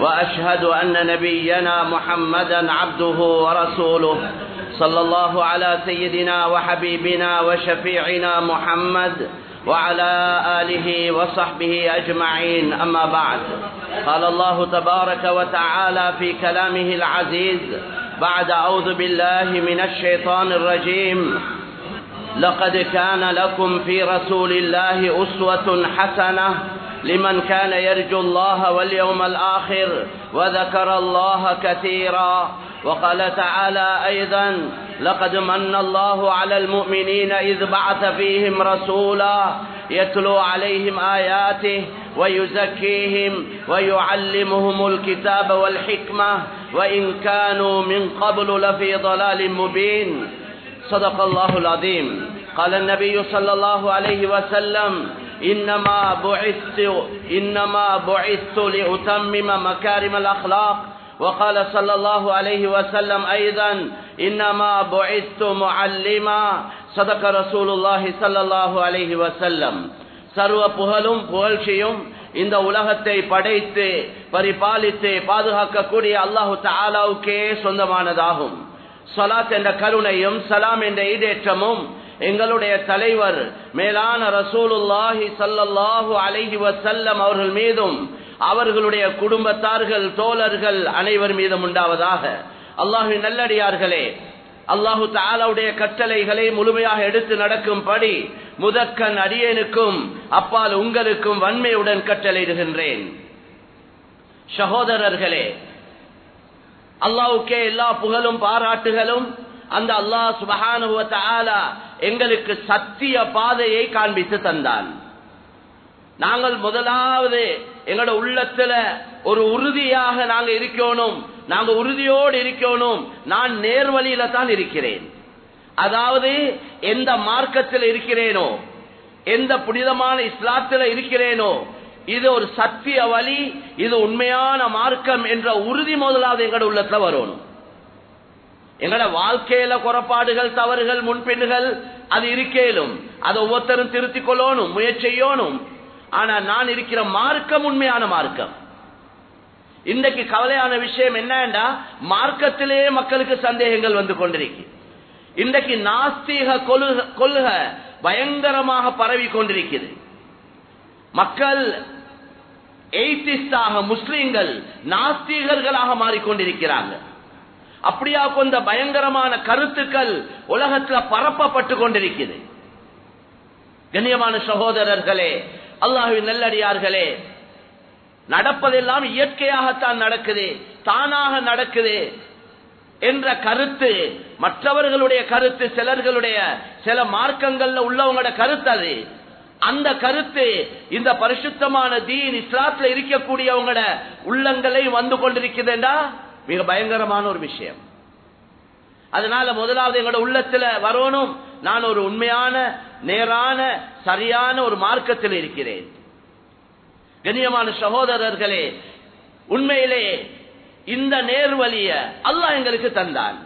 وأشهد أن نبينا محمدا عبده ورسوله صلى الله على سيدنا وحبيبنا وشفيعنا محمد وعلى آله وصحبه أجمعين. أما بعد قال الله تبارك وتعالى في كلامه العزيز بعد أعوذ بالله من الشيطان الرجيم لقد كان لكم في رسول الله أسوة حسنة لمن كان يرجو الله واليوم الآخر وذكر الله كثيرا. وقال تعالى أيضا لقد من الله على المؤمنين إذ بعث فيهم رسولا يتلو عليهم آياته ويزكيهم ويعلمهم الكتاب والحكمة. وإن كانوا من قبل لفي ضلال مبين. صدق الله العظيم. قال النبي صلى الله عليه وسلم إنما بعثت إنما بعثت لأتمم مكارم الأخلاق وقال صلى الله عليه وسلم أيضا إنما بعثت معلما صدق رسول الله صلى الله عليه وسلم சர்வ புகழும் புகழ்ச்சியும் இந்த உலகத்தை படைத்து பரிபாலித்து பாதுகாக்கக்கூடிய அல்லாஹு தாலாவுக்கே சொந்தமானதாகும் சலாத் என்ற கருணையும் சலாம் என்ற ஈடேற்றமும் எங்களுடைய தலைவர் மேலான ரசூலுல்லாஹி சல்லல்லாஹு அலைஹி வசல்லம் அவர்கள் மீதும் அவர்களுடைய குடும்பத்தார்கள் தோழர்கள் அனைவர் மீதும் உண்டாவதாக. அல்லாஹு நல்லடியார்களே அல்லாஹு தாலாவுடைய கட்டளைகளை முழுமையாக எடுத்து நடக்கும்படி முதக்கன் அடியனுக்கும் அப்பால் உங்களுக்கும் வன்மையுடன் கட்டளையிடுகின்றேன். சகோதரர்களே அல்லாவுக்கே எல்லா புகழும் பாராட்டுகளும் அந்த அல்லாஹ் சுபகானுவ எங்களுக்கு சத்திய பாதையை காண்பித்து தந்தான் நாங்கள் முதலாவது எங்களோட உள்ளத்துல ஒரு உறுதியாக நாங்க இருக்கணும். நாங்க உறுதியோடு இருக்கணும். நான் நேர்வழியில தான் இருக்கிறேன். அதாவது எந்த மார்க்கத்தில் இருக்கிறேனோ எந்த புனிதமான இஸ்லாத்தில் இருக்கிறேனோ இது ஒரு சத்திய வழி இது உண்மையான மார்க்கம் என்ற உறுதி முதலாவது எங்களோட உள்ளத்துல வரணும் எங்களோட வாழ்க்கையில குறப்பாடுகள் தவறுகள் முன்பின்னுகள் அது இருக்கேலும். அதை ஒவ்வொருத்தரும் திருத்திக் கொள்ளணும் முயற்சியோனும் ஆனா நான் இருக்கிற மார்க்கம் உண்மையான மார்க்கம். இன்றைக்கு கவலையான விஷயம் என்னண்டா? மார்க்கத்திலே மக்களுக்கு சந்தேகங்கள் வந்து கொண்டிருக்கு. இன்றைக்கு நாஸ்திக கொள்க பயங்கரமாக பரவி கொண்டிருக்கிறது மக்கள் எய்திஸ்டாக முஸ்லீம்கள் நாஸ்திகர்களாக மாறிக்கொண்டிருக்கிறாங்க. அப்படியா கொண்ட பயங்கரமான கருத்துக்கள் உலகத்துல பரப்பப்பட்டு கொண்டிருக்கிறது. கண்ணியமான சகோதரர்களே அல்லாஹுவின் நல்லடியார்களே நடப்பதெல்லாம் இயற்கையாகத்தான் நடக்குது தானாக நடக்குது என்ற கருத்து மற்றவர்களுடைய கருத்து சிலர்களுடைய சில மார்க்கங்கள்ல உள்ளவங்களோட கருத்து அது. அந்த கருத்து இந்த பரிசுத்தமான தீன் இஸ்லாத்துல இருக்கக்கூடியவங்களோட உள்ளங்களையும் வந்து கொண்டிருக்குதுண்டா? மிக பயங்கரமான ஒரு விஷயம். அதனால முதலாவது எங்களோட உள்ளத்துல வரணும். நான் ஒரு உண்மையான நேரான சரியான ஒரு மார்க்கத்தில் இருக்கிறேன். கண்ணியமான சகோதரர்களே உண்மையிலே இந்த நேர்வழிய அல்லாஹ் எங்களுக்கு தந்தான்.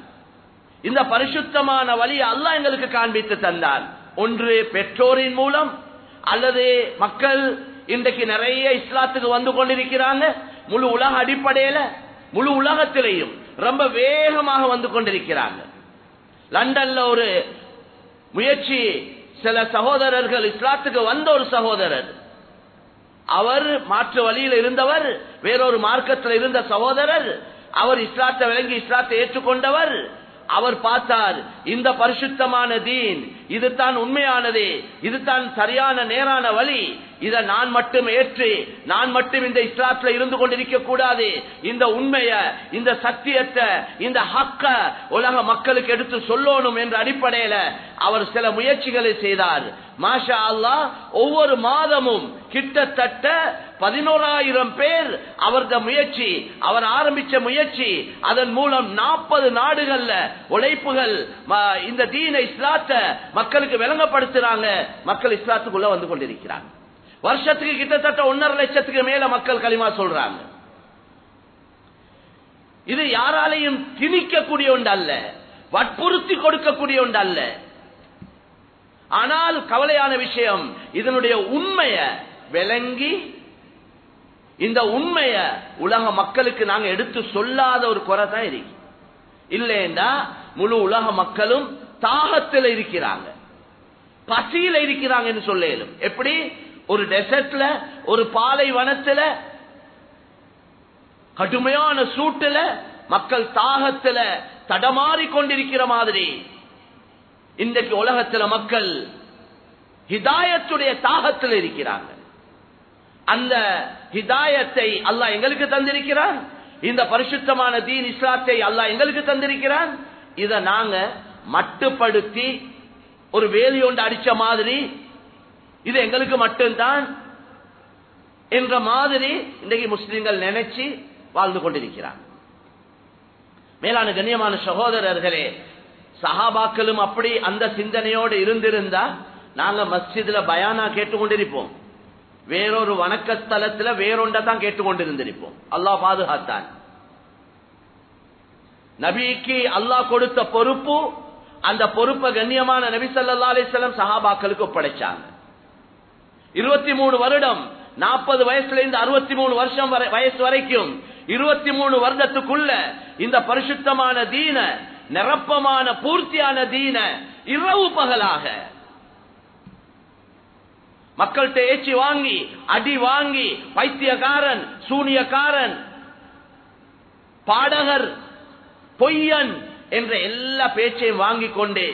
இந்த பரிசுத்தமான வழியை அல்லாஹ் எங்களுக்கு காண்பித்து தந்தான். ஒன்று பெற்றோரின் மூலம் அல்லது மக்கள் இன்றைக்கு நிறைய இஸ்லாத்துக்கு வந்து கொண்டிருக்கிறாங்க. முழு உலக அடிப்படையில முழு உலகத்திலையும் ரொம்ப வேகமாக வந்து கொண்டிருக்கிறாங்க. லண்டன்ல ஒரு முயற்சி சில சகோதரர்கள் இஸ்லாத்துக்கு வந்த ஒரு சகோதரர். அவர் மாற்று வழியில் இருந்தவர் வேறொரு மார்க்கத்தில் இருந்த சகோதரர் அவர் இஸ்லாத்தை விளங்கி இஸ்லாத்தை ஏற்றுக்கொண்டவர். அவர் பார்த்தார் இந்த பரிசுத்தமான தீன் இதுதான் உண்மையானது இதுதான் சரியான நேரான வழி. இதை நான் மட்டும் ஏற்று நான் மட்டும் இந்த இஸ்லாத்துல இருந்து கொண்டிருக்க கூடாது. இந்த உண்மைய இந்த சத்தியத்தை இந்த ஹக்க உலக மக்களுக்கு எடுத்து சொல்லணும் என்ற அடிப்படையில அவர் சில முயற்சிகளை செய்தார். மாஷா அல்லா ஒவ்வொரு மாதமும் கிட்டத்தட்ட பதினோராயிரம் பேர் அவரது முயற்சி அவர் ஆரம்பிச்ச முயற்சி அதன் மூலம் நாற்பது நாடுகள்ல உழைப்புகள் இந்த தீன இஸ்லாத்தை மக்களுக்கு விளங்கப்படுத்துறாங்க மக்கள் இஸ்லாத்துக்குள்ள வந்து கொண்டிருக்கிறாங்க. வருஷத்துக்கு கிட்டத்தட்ட ஒன்னரை லட்சத்துக்கு மேல மக்கள் களிமா சொல்றாங்க. இது யாராலையும் திணிக்கக்கூடிய ஒன்று அல்ல வற்புறுத்தி கொடுக்கக்கூடிய ஒன்று அல்ல ஆனால் கவலையான விஷயம் இதனுடைய உண்மைய விளங்கி இந்த உண்மைய உலக மக்களுக்கு நாங்க எடுத்து சொல்லாத ஒரு குறை தான் இருக்கு. இல்லைன்னா முழு உலக மக்களும் தாகத்தில் இருக்கிறாங்க. பசியில இருக்கிறாங்கன்னு சொல்ல இயலும் எப்படி? ஒரு டெசர்ட்ல ஒரு பாலைவனத்துல கடுமையான சூட்டுல மக்கள் தாகத்துல தடமாறி கொண்டிருக்கிற மாதிரி. இன்றைக்கு உலகத்துல மக்கள் ஹிதாயத்துடைய தாகத்தில் இருக்கிறாங்க. அந்த ஹிதாயத்தை அல்லா எங்களுக்கு தந்திருக்கிறான். இந்த பரிசுத்தமான தீன் இஸ்லாத்தை அல்லா எங்களுக்கு தந்திருக்கிறான். இத நாங்க மட்டுப்படுத்தி ஒரு வேலி ஒன்று அடிச்ச மாதிரி இது எங்களுக்கு மட்டும்தான் என்ற மாதிரி இன்றைக்கு முஸ்லிம்கள் நினைச்சு வாழ்ந்து கொண்டிருக்கிறார். மேலான கண்ணியமான சகோதரர்களே சஹாபாக்களும் அப்படி அந்த சிந்தனையோடு இருந்திருந்தா நாங்க மஸ்ஜிதுல பயானா கேட்டுக்கொண்டிருப்போம். வேறொரு வணக்க ஸ்தலத்துல வேறொண்ட தான் கேட்டுக்கொண்டிருந்திருப்போம். அல்லாஹ் பாதுகாத்தான். நபிக்கு அல்லாஹ் கொடுத்த பொறுப்பு அந்த பொறுப்பை கண்ணியமான நபி சஹாபாக்களுக்கு ஒப்படைச்சாங்க. இருபத்தி மூணு வருடம் நாற்பது வயசுல இருந்து அறுபத்தி மூணு வருஷம் வயசு வரைக்கும் இருபத்தி மூணு வருடத்துக்குள்ள இந்த பரிசுத்தமான தீன நிரப்பமான பூர்த்தியான தீன இரவு பகலாக மக்கள்கிட்ட ஏச்சி வாங்கி அடி வாங்கி பைத்தியக்காரன் சூனியக்காரன் பாடகர் பொய்யன் என்ற எல்லா பேச்சையும் வாங்கி கொண்டே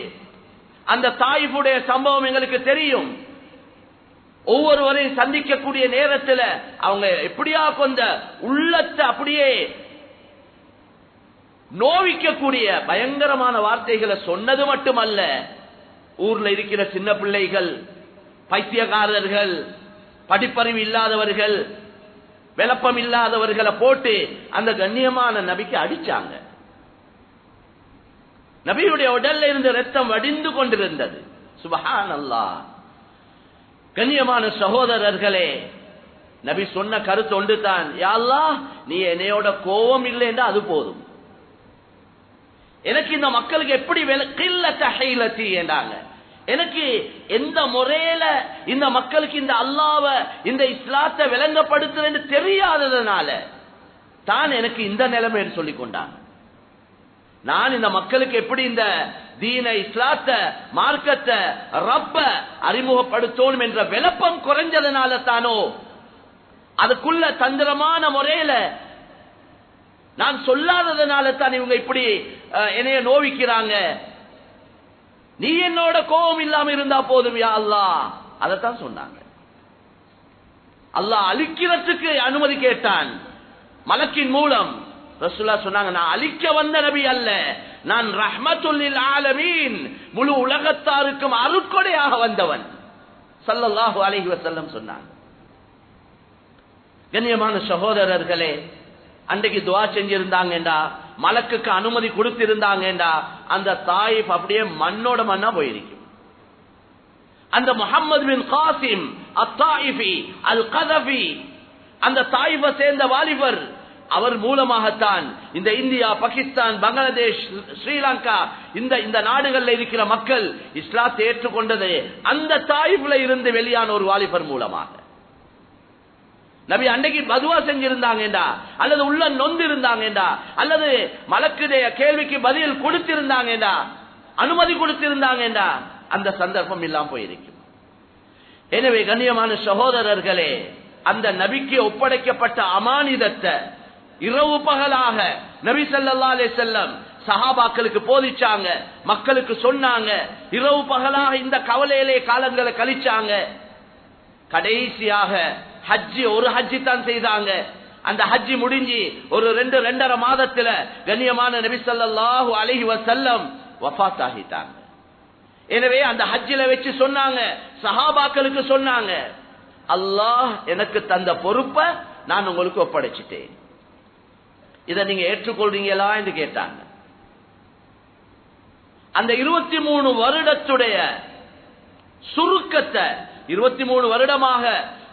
அந்த தாய்ப்புடைய சம்பவம் எங்களுக்கு தெரியும். ஒவ்வொருவரையும் சந்திக்கக்கூடிய நேரத்தில் அவங்க எப்படியா கொண்ட உள்ளத்தை அப்படியே நோவிக்கக்கூடிய பயங்கரமான வார்த்தைகளை சொன்னது மட்டுமல்ல ஊர்ல இருக்கிற சின்ன பிள்ளைகள் பைத்தியக்காரர்கள் படிப்பறிவு இல்லாதவர்கள் விளப்பம் இல்லாதவர்களை போட்டு அந்த கண்ணியமான நபிக்கு அடிச்சாங்க. நபியுடைய உடல்ல இருந்து ரத்தம் வடிந்து கொண்டிருந்தது. சுபஹான் அல்லா கண்ணியமான சகோதரர்களே நபி சொன்ன கருத்து ஒன்று தான் யாழ்லா நீ என்னையோட கோபம் இல்லைன்னா அது போதும். எனக்கு இந்த மக்களுக்கு எப்படி கில்லத்தி என்றாங்க. எனக்கு எந்த முறையில இந்த மக்களுக்கு இந்த அல்லாவ இந்த இஸ்லாத்தை விளங்கப்படுத்துறேன்னு தெரியாததுனால தான் எனக்கு இந்த நிலைமை சொல்லிக் கொண்டாங்க. நான் இந்த மக்களுக்கு எப்படி இந்த தீன இஸ்லாத்த மார்க்கத்தை ரப்ப அறிமுகப்படுத்தணும் என்ற விளப்பம் குறைஞ்சதுனால தானோ அதுக்குள்ள தந்திரமான முறையில நான் சொல்லாததுனால தான் இவங்க இப்படி என்னைய நோவிக்கிறாங்க. நீ என்னோட கோபம் இல்லாம இருந்தா போதும் யா அல்லா அதைத்தான் சொன்னாங்க. அல்லாஹ் அழிக்கிறதுக்கு அனுமதி கேட்டான். மலக்கின் மூலம் ரசுல்லா சொன்னாங்க நான் அழிக்க வந்த நபி அல்ல. நான் ரஹ்மத்துல்லில் ஆலமீன் முழு உலகத்தாருக்கும் அருக்கொடையாக வந்தவன். சல்லல்லாஹு அலஹி வசல்லம் சொன்னாங்க. கண்ணியமான சகோதரர்களே அன்றைக்கு துவா செஞ்சிருந்தாங்கடா மலக்குக்கு அனுமதி கொடுத்திருந்தாங்கடா அந்த தாயிப் அப்படியே மண்ணோட மண்ணா போயிருக்கும். அந்த முகமது பின் காசிம் அத்தாயிபி அல் கதபி அந்த தாயிபை சேர்ந்த வாலிபர் அவர் மூலமாகத்தான் இந்த இந்தியா பாகிஸ்தான் பங்களாதேஷ் ஸ்ரீலங்கா இந்த இந்த நாடுகள்ல இருக்கிற மக்கள் இஸ்லாத்தை ஏற்றுக்கொண்டது அந்த தாய்ப்புல இருந்து வெளியான ஒரு வாலிபர் மூலமாக. நபி அன்னைக்கு பதுவா செஞ்சிருந்தாங்கடா அல்லது உள்ள நொந்து இருந்தாங்கடா அல்லது மலக்குடைய கேள்விக்கு பதில் கொடுத்திருந்தாங்கடா அனுமதி கொடுத்திருந்தாங்கடா அந்த சந்தர்ப்பம் இல்லாம போயிருக்கும். எனவே கண்ணியமான சகோதரர்களே அந்த நபிக்கு ஒப்படைக்கப்பட்ட அமானிதத்தை இரவு பகலாக நபி சல்லா அலே செல்லம் சஹாபாக்களுக்கு போதிச்சாங்க. மக்களுக்கு சொன்னாங்க. இரவு பகலாக இந்த கவலையிலே காலங்களை கழிச்சாங்க. கடைசியாக ஹஜ்ஜி ஒரு ஹஜ்ஜி தான் செய்தாங்க. அந்த ஹஜ்ஜி முடிஞ்சு ஒரு ரெண்டு ரெண்டரை மாதத்துல கண்ணியமான நபி சல்லாஹூ அலஹி வசல்லம் வஃத் ஆகிட்டாங்க எனவே அந்த ஹஜ்ஜில வச்சு சொன்னாங்க. சஹாபாக்களுக்கு சொன்னாங்க. அல்லாஹ் எனக்கு தந்த பொறுப்பை நான் உங்களுக்கு ஒப்படைச்சிட்டேன். இதை நீங்க ஏற்றுக்கொள்றீங்களா என்று கேட்டாங்க. அந்த இருபத்தி மூணு வருடத்துடைய சுருக்கத்தை இருபத்தி மூணு வருடமாக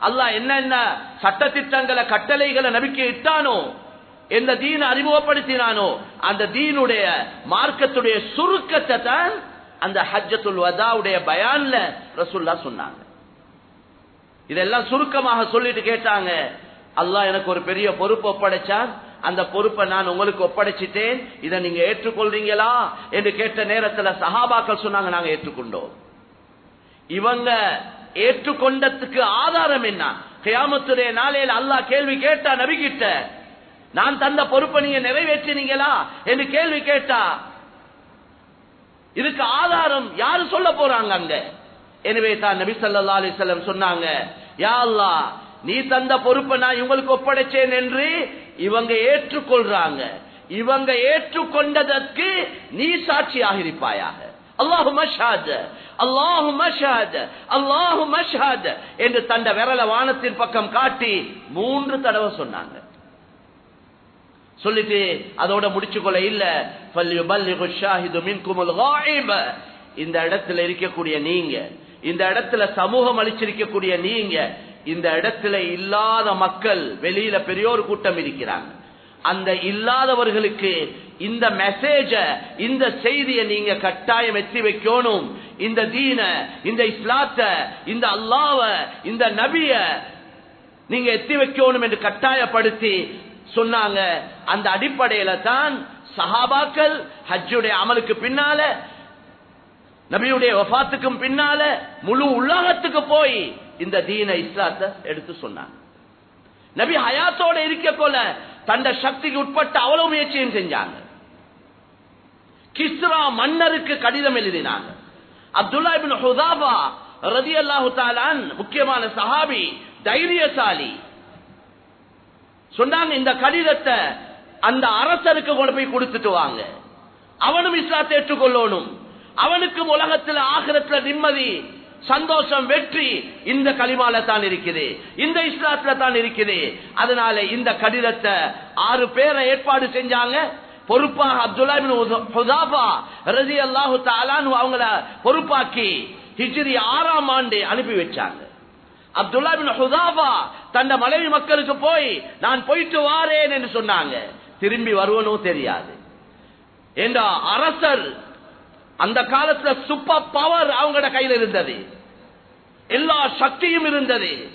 அல்லாஹ் என்னென்ன சட்டத்திட்டங்களை கட்டளைகளை நம்பிக்கை இட்டானோ எந்த தீன அறிமுகப்படுத்தினானோ அந்த தீனுடைய மார்க்கத்துடைய சுருக்கத்தை தான் அந்த ஹஜ்ஜத்துல் வதாவுடைய பயான்ல ரசுல்லா சொன்னாங்க. இதெல்லாம் சுருக்கமாக சொல்லிட்டு கேட்டாங்க. அல்லாஹ் எனக்கு ஒரு பெரிய பொறுப்பு ஒப்படைச்சான். அந்த பொறுப்பை நான் உங்களுக்கு ஒப்படைச்சிட்டேன். இதை நீங்க ஏற்றுக்கொள்றீங்களா? என்று கேட்ட நேரத்தில் சஹாபாக்கள் சொன்னாங்க நாங்க ஏற்றுக்கொண்டோம். இவங்க ஏற்றுக்கொண்டதுக்கு ஆதாரம் என்ன? கியாமத்துடைய நாளையில் அல்லாஹ் கேள்வி கேட்டா நபிக்கிட்ட நான் தந்த பொறுப்பை நீங்க நிறைவேற்றினீங்களா? என்று கேள்வி கேட்டா இதுக்கு ஆதாரம் யாரு சொல்ல போறாங்க அங்க? எனவே தான் நபி சல்லா அலைஹி சொன்னாங்க யா அல்லாஹ் நீ தந்த பொறுப்பை நான் இவங்களுக்கு ஒப்படைச்சேன் என்று இவங்க ஏற்றுக்கொள்றாங்க. இவங்க ஏற்றுக்கொண்டதற்கு நீ சாட்சியாக இருப்பாயாக அல்லாஹு மஷாத அல்லாஹு மஷாத அல்லாஹு மஷாத என்று தந்த விரல வானத்தின் பக்கம் காட்டி மூன்று தடவை சொன்னாங்க. சொல்லிட்டு அதோட முடிச்சுக்கொள்ள இல்ல. இந்த இடத்துல இருக்கக்கூடிய நீங்க இந்த இடத்துல சமூகம் அளிச்சிருக்கக்கூடிய நீங்க இந்த இடத்துல இல்லாத மக்கள் வெளியில பெரியோர் கூட்டம் இருக்கிறாங்க. அந்த இல்லாதவர்களுக்கு இந்த மெசேஜ இந்த செய்தியை நீங்க கட்டாயம் எத்தி வைக்கணும். இந்த தீன இந்த இஸ்லாத்த இந்த அல்லாவ இந்த நபிய நீங்க எத்தி வைக்கணும் என்று கட்டாயப்படுத்தி சொன்னாங்க. அந்த அடிப்படையில தான் சஹாபாக்கள் ஹஜ்ஜுடைய அமலுக்கு பின்னால நபியுடைய வஃத்துக்கும் பின்னால முழு உலகத்துக்கு போய் இந்த தீன இஸ்லாத்தை எடுத்து சொன்னாங்க. நபி ஹயாத்தோட இருக்க போல தந்த சக்திக்கு உட்பட்ட அவ்வளவு முயற்சியும் செஞ்சாங்க. கிஸ்ரா மன்னருக்கு கடிதம் எழுதினாங்க. அப்துல்லா இபின் ஹுதாபா ரதி அல்லாஹு தாலான் முக்கியமான சஹாபி தைரியசாலி. சொன்னாங்க இந்த கடிதத்தை அந்த அரசருக்கு கொண்டு போய் கொடுத்துட்டு வாங்க. அவனும் இஸ்லாத்தை ஏற்றுக்கொள்ளணும். அவனுக்கும் உலகத்தில் ஆகிரத்துல நிம்மதி சந்தோஷம் வெற்றி இந்த களிமால தான் இருக்குது. இந்த இஸ்லாத்துல தான் இருக்குது. அதனால இந்த கடிதத்தை ஆறு பேரை ஏற்பாடு செஞ்சாங்க. பொறுப்பாக அப்துல்லா அவங்கள பொறுப்பாக்கி ஹிஜ்ரி ஆறாம் ஆண்டு அனுப்பி வச்சாங்க. அப்துல்லா பின் ஹுதாபா தந்த மனைவி மக்களுக்கு போய் நான் போயிட்டு வாரேன் என்று சொன்னாங்க. திரும்பி வருவனும் தெரியாது. என்ற அரசர் அந்த காலத்துல சூப்பர் பவர் அவங்களோட கையில் இருந்தது. எல்லா சக்தியும் இருந்தது.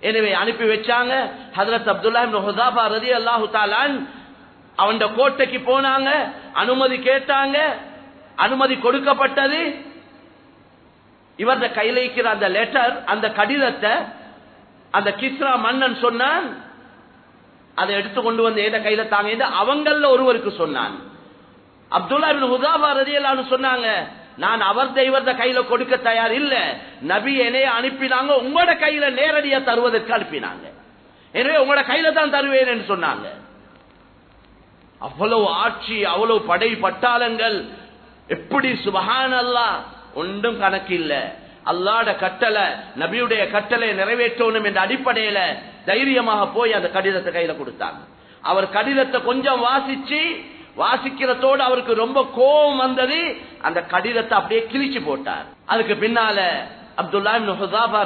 எனவே அனுப்பி வச்சாங்க. ஹதரத் அப்துல்லா ஹுதாபா ரதி அல்லாஹு தாலான் அவன் கோட்டைக்கு போனாங்க. அனுமதி கேட்டாங்க. அனுமதி கொடுக்கப்பட்டது. இவரது கையில் இருக்கிற அந்த லெட்டர் அந்த கடிதத்தை அந்த கிஸ்ரா மன்னன் சொன்னான். அதை எடுத்து கொண்டு வந்து ஏத கையில தாங்க அவங்கள ஒருவருக்கு சொன்னான். அப்துல்லா ஹுதாபா ரதியல்லான்னு சொன்னாங்க நான் அவர் தெய்வத்தை கையில கொடுக்க தயார் இல்ல. நபி என்னைய அனுப்பினாங்க உங்களோட கையில நேரடியா தருவதற்கு அனுப்பினாங்க. எனவே உங்களோட கையில தான் தருவேன் என்று சொன்னாங்க. அவ்வளவு ஆட்சி அவ்வளவு படை பட்டாளங்கள். எப்படி சுபகான் அல்லா ஒன்றும் கணக்கு இல்ல. அல்லாட கட்டளை நபியுடைய கட்டளை நிறைவேற்றணும் என்ற அடிப்படையில தைரியமாக போய் அந்த கடிதத்தை கையில கொடுத்தாங்க. அவர் கடிதத்தை கொஞ்சம் வாசிச்சு வாசிக்கிறதோடு அவருக்கு ரொம்ப கோபம் வந்தது. அந்த கடிதத்தை அப்படியே கிழிச்சு போட்டார். அதுக்கு பின்னால அப்துல்லா ஹுதாபா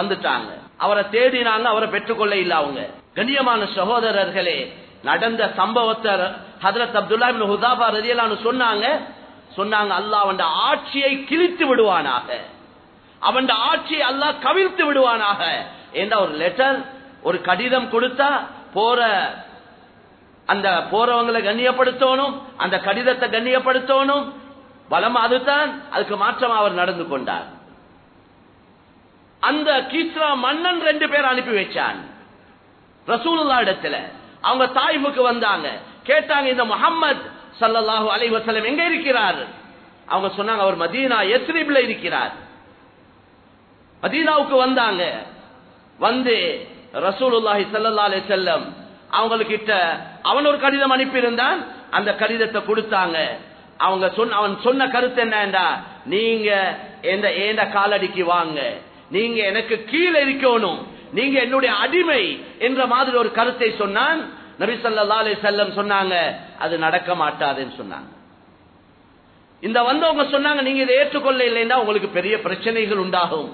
வந்துட்டாங்க. அவரை தேடினாங்க அவரை பெற்றுக்கொள்ள இல்ல அவங்க. கண்ணியமான சகோதரர்களே நடந்த சம்பவத்தை ஹதரத் அப்துல்லா ஹுதாபா ரதியலான்னு சொன்னாங்க. சொன்னாங்க அல்லாஹ் அவன் ஆட்சியை கிழித்து விடுவானாக. அவன் ஆட்சியை அல்லாஹ் கவிழ்த்து விடுவானாக. என்ற ஒரு லெட்டர் ஒரு கடிதம் கொடுத்தா போற அந்த போறவங்களை கண்ணியப்படுத்தணும் அந்த கடிதத்தை கண்ணியப்படுத்தணும். பலம் அதுதான் அதுக்கு மாற்றம் அவர் நடந்து கொண்டார். அந்த கீஸ்ரா மன்னன் ரெண்டு பேர் அனுப்பி வச்சான். ரசூலுல்லா இடத்துல. அவங்க தாய்முக்கு வந்தாங்க. கேட்டாங்க இந்த முகம்மது சல்லல்லாஹு அலை வசலம் எங்க இருக்கிறார்? அவங்க சொன்னாங்க அவர் மதீனா எஸ்ரீப்ல இருக்கிறார். மதீனாவுக்கு வந்தாங்க. வந்து ரசூலுல்லாஹி சல்லா அலி செல்லம் அவங்களுக்கிட்ட அவன் ஒரு கடிதம் அனுப்பியிருந்தான் அந்த கடிதத்தை கொடுத்தாங்க. அவங்க சொன்ன அவன் சொன்ன கருத்து என்னண்டா நீங்க எந்த ஏண்ட காலடிக்கு வாங்க. நீங்க எனக்கு கீழே இருக்கணும். நீங்க என்னுடைய அடிமை என்ற மாதிரி ஒரு கருத்தை சொன்னான். நபி ஸல்லல்லாஹு அலி செல்லம் சொன்னாங்க அது நடக்க மாட்டாதுன்னு சொன்னாங்க. இந்த வந்தவங்க சொன்னாங்க நீங்க இதை ஏற்றுக்கொள்ள இல்லைன்னா உங்களுக்கு பெரிய பிரச்சனைகள் உண்டாகும்.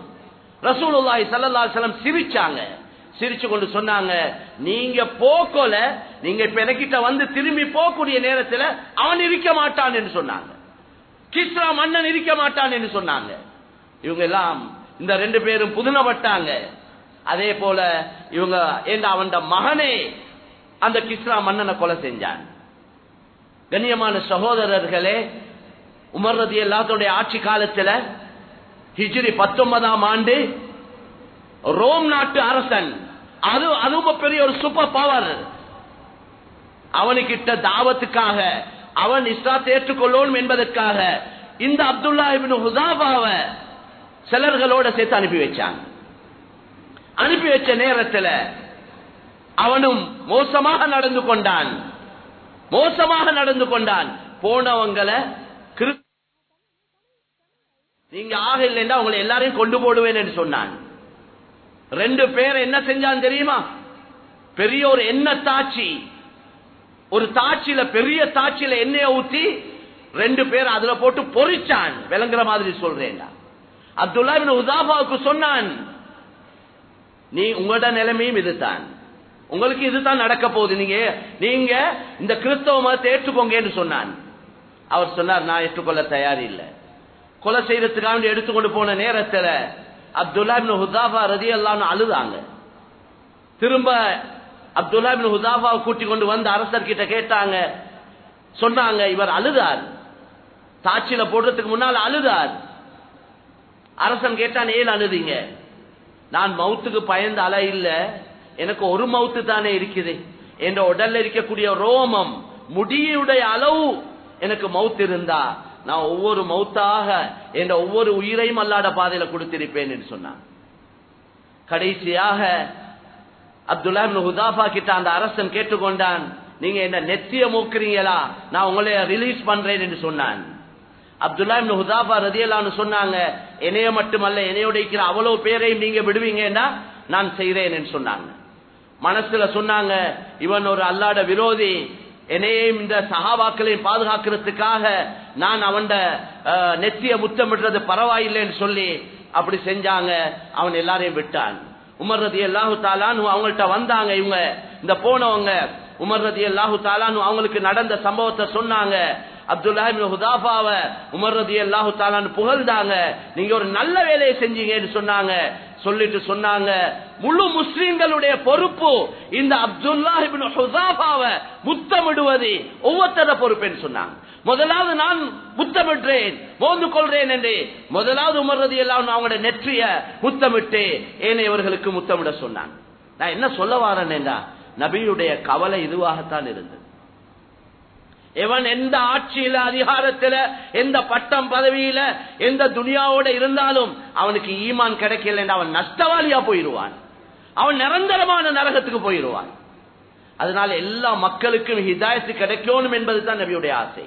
ரசூல் சல்லா செல்லம் சிரிச்சாங்க. சிரிச்சு கொண்டு சொன்னாங்க நீங்க போக்கோல நீங்க இப்ப எனக்கிட்ட வந்து திரும்பி போகக்கூடிய நேரத்தில் அவன் இருக்க மாட்டான் என்று சொன்னாங்க. கிஸ்ரா மன்னன் இருக்க மாட்டான் என்று சொன்னாங்க. இவங்க எல்லாம் இந்த ரெண்டு பேரும் புதுனப்பட்டாங்க அதே போல இவங்க ஏண்டா அவன் மகனே? அந்த கிஸ்ரா மன்னனை கொலை செஞ்சான். கண்ணியமான சகோதரர்களே உமர்றது எல்லாத்தோடைய எல்லாத்துடைய ஆட்சி காலத்துல ஹிஜ்ரி பத்தொன்பதாம் ஆண்டு ரோம் நாட்டு அரசன். அது அதுவும் பெரிய ஒரு சூப்பர் பவர் அவனுக்கிட்ட தாவத்துக்காக அவன் இஸ்லாத்தை ஏற்றுக்கொள்ளணும் என்பதற்காக இந்த அப்துல்லா இபின் ஹுசாபாவை சிலர்களோட சேர்த்து அனுப்பி வச்சான் அனுப்பி வச்ச நேரத்தில் அவனும் மோசமாக நடந்து கொண்டான். மோசமாக நடந்து கொண்டான். போனவங்களை நீங்க ஆக இல்லைன்னா உங்களை எல்லாரையும் கொண்டு போடுவேன் என்று சொன்னான். ரெண்டு பேர் என்ன செஞ்சான் தெரியுமா? பெரிய ஒரு எண்ணெய் தாட்சி. ஒரு தாட்சியில பெரிய தாட்சியில எண்ணெய ஊத்தி ரெண்டு பேர் அதுல போட்டு பொறிச்சான். விளங்குற மாதிரி சொல்றேன் அப்துல்லா உதாபாவுக்கு சொன்னான் நீ உங்களோட நிலைமையும் இதுதான். உங்களுக்கு இதுதான் நடக்க போகுது. நீங்க நீங்க இந்த கிறிஸ்தவ மதத்தை ஏற்றுக்கோங்கன்னு சொன்னான். அவர் சொன்னார் நான் ஏற்றுக்கொள்ள தயார் இல்லை கொலை செய்யறதுக்காக எடுத்துக்கொண்டு போன நேரத்தில் அப்துல்லா பின் ஹுதாபா ரதி எல்லாம் அழுதாங்க. திரும்ப அப்துல்லா பின் ஹுதாபாவை கூட்டி கொண்டு வந்து அரசர்கிட்ட கேட்டாங்க. சொன்னாங்க இவர் அழுதார். தாட்சியில போடுறதுக்கு முன்னால் அழுதார். அரசன் கேட்டான் ஏன் அழுதீங்க? நான் மவுத்துக்கு பயந்த அல இல்ல. எனக்கு ஒரு மவுத்து தானே இருக்குது. என்ற உடல்ல இருக்கக்கூடிய ரோமம் முடியுடைய அளவு எனக்கு மவுத்து இருந்தா. நான் ஒவ்வொரு மௌத்தாக என்ற ஒவ்வொரு உயிரையும் அல்லாட பாதையில கொடுத்திருப்பேன் என்று சொன்னான். கடைசியாக அப்துல்லா ஹுதாஃபா கிட்ட அந்த அரசன் கேட்டுக்கொண்டான் நீங்க என்ன நெத்திய மூக்குறீங்களா? நான் உங்களை ரிலீஸ் பண்றேன் என்று சொன்னான். அப்துல்லா ஹுதாஃபா ரதியலான்னு சொன்னாங்க என்னைய மட்டுமல்ல என்னையோட இருக்கிற அவ்வளவு பேரையும் நீங்க விடுவீங்கன்னா நான் செய்கிறேன் என்று சொன்னாங்க. மனசுல சொன்னாங்க இவன் ஒரு அல்லாட விரோதி என்னையும் இந்த சகாபாக்களையும் பாதுகாக்கிறதுக்காக நான் அவன் நெத்திய முத்தமிடுறது பரவாயில்லைன்னு சொல்லி அப்படி செஞ்சாங்க. அவன் எல்லாரையும் விட்டான். உமர் ரதி அல்லாஹு தாலான்னு அவங்கள்ட்ட வந்தாங்க இவங்க. இந்த போனவங்க உமர் ரதி அல்லாஹு தாலான்னு அவங்களுக்கு நடந்த சம்பவத்தை சொன்னாங்க. அப்துல்லா ஹுதாஃபாவ உமர் ரதி அல்லாஹு தாலான்னு புகழ்ந்தாங்க. நீங்க ஒரு நல்ல வேலையை செஞ்சீங்கன்னு சொன்னாங்க. சொல்லிட்டு சொன்னாங்க. முழு முஸ்லிம்களுடைய பொறுப்பு இந்த அப்துல்லா ஹுதாஃபாவ முத்தமிடுவது ஒவ்வொருத்தர பொறுப்புன்னு சொன்னாங்க. முதலாவது நான் முத்தமிட்டேன் மோந்து கொள்றேன் என்று முதலாவது உமர்றது எல்லாம் அவங்களோட நெற்றிய முத்தமிட்டு ஏனையவர்களுக்கு முத்தமிட சொன்னாங்க. நான் என்ன சொல்ல வாரேன்டா நபியுடைய கவலை இதுவாகத்தான் இருந்தது. எவன் எந்த ஆட்சியில அதிகாரத்துல எந்த பட்டம் பதவியில எந்த துனியாவோட இருந்தாலும் அவனுக்கு ஈமான் கிடைக்கல அவன் நஷ்டவாளியா போயிடுவான். அவன் நிரந்தரமான நரகத்துக்கு போயிடுவான். அதனால எல்லா மக்களுக்கும் ஹிதாயத்து கிடைக்கணும் என்பது தான் நபியுடைய ஆசை.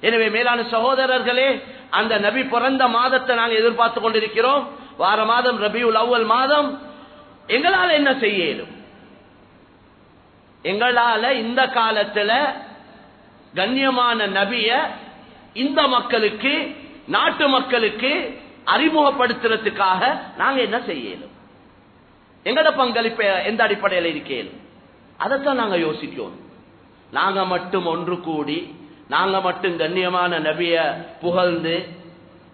எனவே மேலான சகோதரர்களே அந்த நபி பிறந்த மாதத்தை நாங்கள் எதிர்பார்த்து கொண்டிருக்கிறோம். வார மாதம் ரபியுல் அவ்வல் மாதம். எங்களால் என்ன செய்யலும் எங்களால இந்த காலத்துல கண்ணியமான நபிய இந்த மக்களுக்கு நாட்டு மக்களுக்கு அறிமுகப்படுத்துறதுக்காக நாங்க என்ன செய்யணும்? எங்கட பங்களிப்ப எந்த அடிப்படையில் இருக்கேன்? அதைத்தான் நாங்க யோசிக்கணும். நாங்க மட்டும் ஒன்று கூடி நாங்க மட்டும் கண்ணியமான நபிய புகழ்ந்து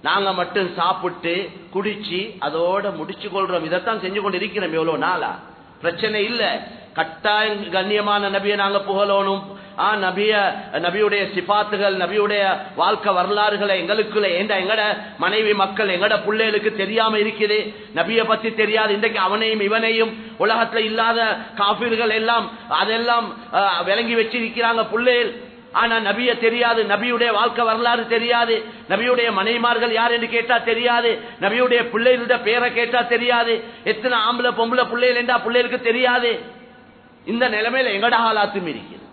நாங்க மட்டும் சாப்பிட்டு குடிச்சு அதோட முடிச்சு கொள்றோம். இதைத்தான் செஞ்சு கொண்டு இருக்கிறோம் எவ்வளவு நாளா? பிரச்சனை இல்ல. கட்டாயம் கண்ணியமான நபியை நாங்க புகழணும். நபிய நபியுடைய சிபாத்துகள் நபியுடைய வாழ்க்கை வரலாறுகளை எங்களுக்குள்ள ஏண்டா எங்கட மனைவி மக்கள் எங்கட பிள்ளைகளுக்கு தெரியாம இருக்குது? நபிய பத்தி தெரியாது. இன்றைக்கு அவனையும் இவனையும் உலகத்துல இல்லாத காபீர்கள் எல்லாம் அதெல்லாம் விளங்கி வச்சிருக்கிறாங்க பிள்ளைகள். ஆனா நபிய தெரியாது. நபியுடைய வாழ்க்கை வரலாறு தெரியாது. நபியுடைய மனைமார்கள் யார் என்று கேட்டா தெரியாது. நபியுடைய பிள்ளைகளுடைய பேரை கேட்டா தெரியாது. எத்தனை ஆம்பளை பொம்பளை பிள்ளைகள் என்றா பிள்ளைகளுக்கு தெரியாது. இந்த நிலைமையில எங்கட ஹாலாத்தும் இருக்குது?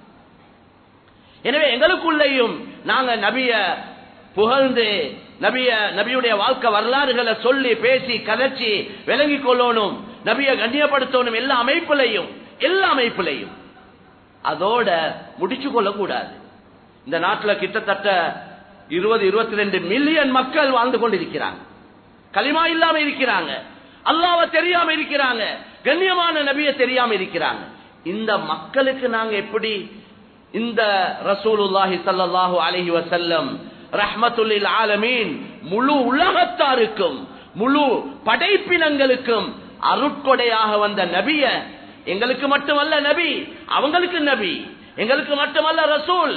எனவே எங்களுக்குள்ளேயும் நாங்க நபிய புகழ்ந்து நபிய நபியுடைய வாழ்க்கை வரலாறுகளை சொல்லி பேசி கதைச்சி விளங்கிக் கொள்ளணும் நபிய கண்ணியப்படுத்தணும் எல்லா அமைப்புலையும் எல்லா அமைப்புலையும். அதோட முடிச்சு கொள்ளக்கூடாது. இந்த நாட்டில் கிட்டத்தட்ட இருபது இருபத்தி ரெண்டு மில்லியன் மக்கள் வாழ்ந்து கொண்டிருக்கிறாங்க. களிமா இல்லாம இருக்கிறாங்க. அல்லாவ தெரியாம இருக்கிறாங்க. கண்ணியமான நபிய தெரியாம இருக்கிறாங்க. இந்த மக்களுக்கு நாங்க எப்படி இந்த ரசூலுல்லாஹி சல்லாஹூ அலஹி வசல்லம் ரஹ்மத்துல்லில் ஆலமீன் முழு உலகத்தாருக்கும் முழு படைப்பினங்களுக்கும் அருட்கொடையாக வந்த நபிய எங்களுக்கு மட்டுமல்ல நபி அவங்களுக்கு நபி எங்களுக்கு மட்டுமல்ல ரசூல்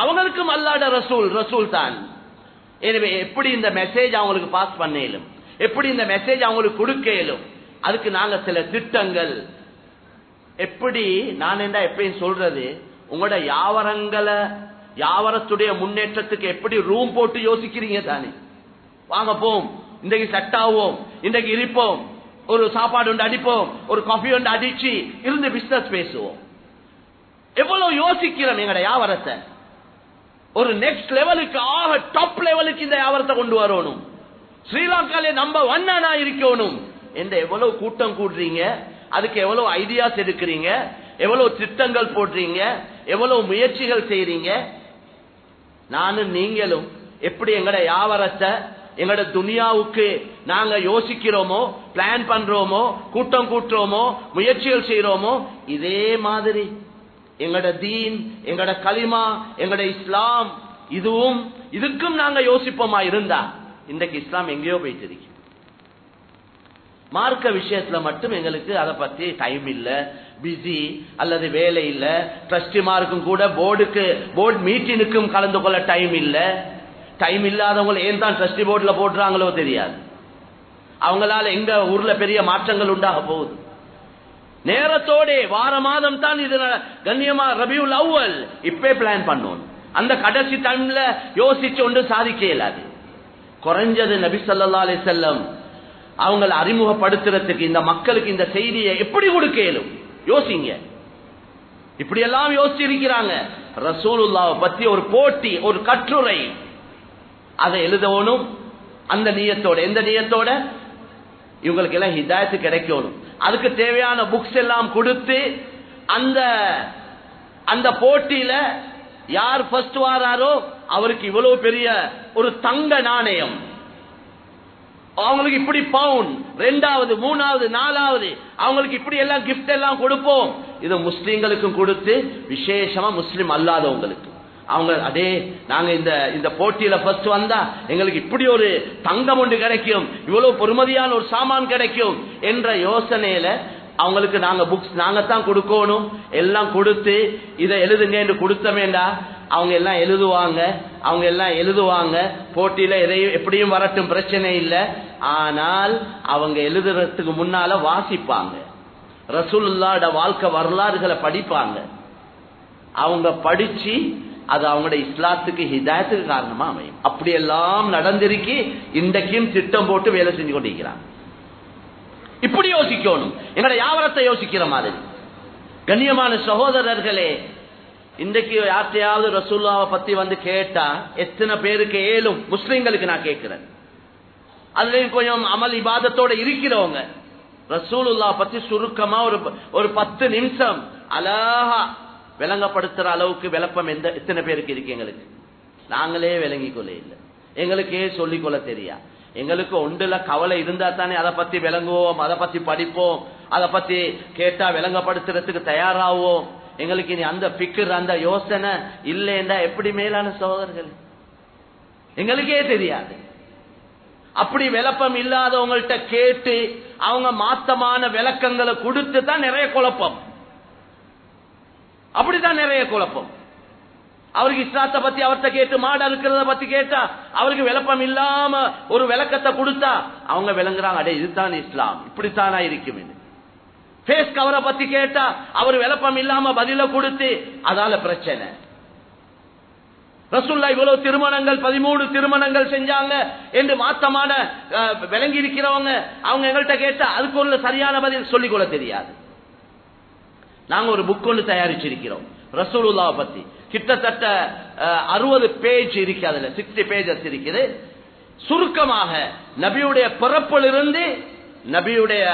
அவங்களுக்கும் அல்லாட ரசூல் ரசூல் தான். எனவே எப்படி இந்த மெசேஜ் அவங்களுக்கு பாஸ் பண்ண இயலும் எப்படி இந்த மெசேஜ் அவங்களுக்கு கொடுக்க இயலும் அதுக்கு நாங்க சில திட்டங்கள். எப்படி நான் என்ன எப்பயும் சொல்றது உங்களோட யாவரங்களை யாவரத்துடைய முன்னேற்றத்துக்கு எப்படி ரூம் போட்டு யோசிக்கிறீங்க தானே? வாங்க போம் இன்றைக்கு செட் ஆவோம். இன்றைக்கு இருப்போம். ஒரு சாப்பாடு ஒன்று அடிப்போம். ஒரு காஃபி ஒன்று அடிச்சு இருந்து பிசினஸ் பேசுவோம். எவ்வளவு யோசிக்கிறோம் எங்கட வியாபாரத்தை ஒரு நெக்ஸ்ட் லெவலுக்கு ஆக டாப் லெவலுக்கு இந்த வியாபாரத்தை கொண்டு வரணும். ஸ்ரீலங்காலே நம்ம வண்ணனா இருக்கணும். எந்த எவ்வளவு கூட்டம் கூடுறீங்க? அதுக்கு எவ்வளவு ஐடியாஸ் எடுக்கிறீங்க? எவ்வளவு திட்டங்கள் போடுறீங்க? எவ்வளவு முயற்சிகள் செய்றீங்க? நானும் நீங்களும் எப்படி எங்கட வியாபாரத்தை எங்கட துனியாவுக்கு நாங்க யோசிக்கிறோமோ பிளான் பண்றோமோ கூட்டம் கூட்டுறோமோ முயற்சிகள் செய்யறோமோ இதே மாதிரி எங்கட தீன் எங்கட களிமா எங்கட இஸ்லாம் இதுவும் இதுக்கும் நாங்க யோசிப்போமா இருந்தா? இன்றைக்கு இஸ்லாம் எங்கேயோ போயிட்டு இருக்கு. மார்க்க விஷயத்துல மட்டும் எங்களுக்கு அதை பத்தி டைம் இல்ல பிஸி அல்லது வேலை இல்ல. ட்ரஸ்டிமாருக்கும் கூட போர்டுக்கு போர்டு மீட்டினுக்கும் கலந்து கொள்ள டைம் இல்ல. டைம் இல்லாதவங்க ஏன் தான் ட்ரஸ்டி போர்டுல போடுறாங்களோ தெரியாது. அவங்களால எங்க ஊர்ல பெரிய மாற்றங்கள் உண்டாக போகுது. நேரத்தோட வார மாதம் தான் இது கண்ணியமா ரபியுல் அவ்வல் இப்பே பிளான் பண்ணோம். அந்த கடைசி டைம்ல யோசிச்சு ஒன்று சாதிக்க இயலாது குறைஞ்சது நபி சல்லா அலி செல்லம் அவங்களை அறிமுகப்படுத்துறதுக்கு இந்த மக்களுக்கு இந்த செய்தியை எப்படி கொடுக்க இயலும் யோசிங்க. இப்படி எல்லாம் யோசிச்சிருக்கிறாங்க. ரசூலுல்லாவை பத்தி ஒரு போட்டி ஒரு கட்டுரை. அதை எழுதணும். அந்த நியத்தோட எந்த நியத்தோட? இவங்களுக்கு எல்லாம் ஹிதாயத்து கிடைக்கணும். அதுக்கு தேவையான புக்ஸ் எல்லாம் கொடுத்து அந்த அந்த போட்டியில யார் ஃபர்ஸ்ட் வாராரோ அவருக்கு இவ்வளவு பெரிய ஒரு தங்க நாணயம். அவங்களுக்கு இப்படி பவுன் ரெண்டாவது மூணாவது நாலாவது அவங்களுக்கு இப்படி எல்லாம் கிஃப்ட் எல்லாம் கொடுப்போம். இது முஸ்லீம்களுக்கும் கொடுத்து விசேஷமா முஸ்லீம் அல்லாதவங்களுக்கு. அவங்க அதே நாங்க இந்த இந்த போட்டியில ஃபர்ஸ்ட் வந்தா எங்களுக்கு இப்படி ஒரு தங்கம் ஒன்று கிடைக்கும் இவ்வளவு பொறுமதியான ஒரு சாமான் கிடைக்கும் என்ற யோசனையில அவங்களுக்கு நாங்க புக்ஸ் நாங்க தான் கொடுக்கணும். எல்லாம் கொடுத்து இதை எழுதுங்க என்று கொடுத்தமேண்டா அவங்க எல்லாம் எழுதுவாங்க அவங்க எல்லாம் எழுதுவாங்க. போட்டியில எதையும் எப்படியும் வரட்டும் பிரச்சனை இல்லை. ஆனால் அவங்க எழுதுறதுக்கு முன்னால வாசிப்பாங்க. ரசூலுல்லாட வாழ்க்கை வரலாறுகளை படிப்பாங்க. அவங்க படிச்சு அது அவங்களோட இஸ்லாத்துக்கு ஹிதாயத்துக்கு காரணமா அமையும். அப்படியெல்லாம் நடந்திருக்கு இன்றைக்கும் திட்டம் போட்டு வேலை செஞ்சு கொண்டிருக்கிறாங்க. இப்படி யோசிக்கணும். எங்களுடைய யாவரத்தை யோசிக்கிற மாதிரி? கண்ணியமான சகோதரர்களே இன்றைக்கு யார்த்தையாவது ரசூல்லாவை பத்தி வந்து கேட்டா எத்தனை பேருக்கு ஏழும் முஸ்லிம்களுக்கு நான் கேட்கிறேன். அதுலயும் கொஞ்சம் அமல் இபாதத்தோட இருக்கிறவங்க. ரசூலுல்லா பத்தி சுருக்கமா ஒரு ஒரு பத்து நிமிஷம் அழகா விளங்கப்படுத்துற அளவுக்கு விளப்பம் எந்த எத்தனை பேருக்கு இருக்கு எங்களுக்கு? நாங்களே விளங்கிக் கொள்ள இல்லை. எங்களுக்கே சொல்லிக்கொள்ள தெரியா. எங்களுக்கு ஒன்றுல கவலை இருந்தா தானே அதை பத்தி விளங்குவோம் அதை பத்தி படிப்போம் அதை பத்தி கேட்டா விளங்கப்படுத்துறதுக்கு தயாராகுவோம் எங்களுக்கு இனி அந்த பிக்கர் அந்த யோசனை இல்லைண்டா எப்படி மேலான சோதர்கள் எங்களுக்கே தெரியாது. அப்படி விளப்பம் இல்லாதவங்கள்ட்ட கேட்டு அவங்க மாத்தமான விளக்கங்களை கொடுத்து தான் நிறைய குழப்பம். அப்படித்தான் நிறைய குழப்பம். அவருக்கு இஸ்லாத்தை பத்தி அவர்த்த கேட்டு மாடு அறுக்கிறத பத்தி கேட்டா அவருக்கு விளப்பம் இல்லாம ஒரு விளக்கத்தை கொடுத்தா அவங்க விளங்குறாங்க அடே இதுதான் இஸ்லாம் இப்படித்தானா இருக்கும் ஃபேஸ் கவரை பத்தி கேட்டா அவர் விளப்பம் இல்லாம பதில கொடுத்து அதால பிரச்சனை. ரசுல்லா இவ்வளவு திருமணங்கள் பதிமூணு திருமணங்கள் செஞ்சாங்க என்று மாத்தமான விளங்கி இருக்கிறவங்க அவங்க எங்கள்கிட்ட கேட்டா அதுக்கு ஒரு சரியான பதில் சொல்லிக்கொள்ள தெரியாது. நாங்க ஒரு புக் ஒன்று தயாரிச்சிருக்கிறோம் ரசூலுல்லாவை பத்தி. கிட்டத்தட்ட அறுபது பேஜ் இருக்கு அதுல சிக்ஸ்டி பேஜஸ் இருக்குது. சுருக்கமாக நபியுடைய பிறப்பிலிருந்து நபியுடைய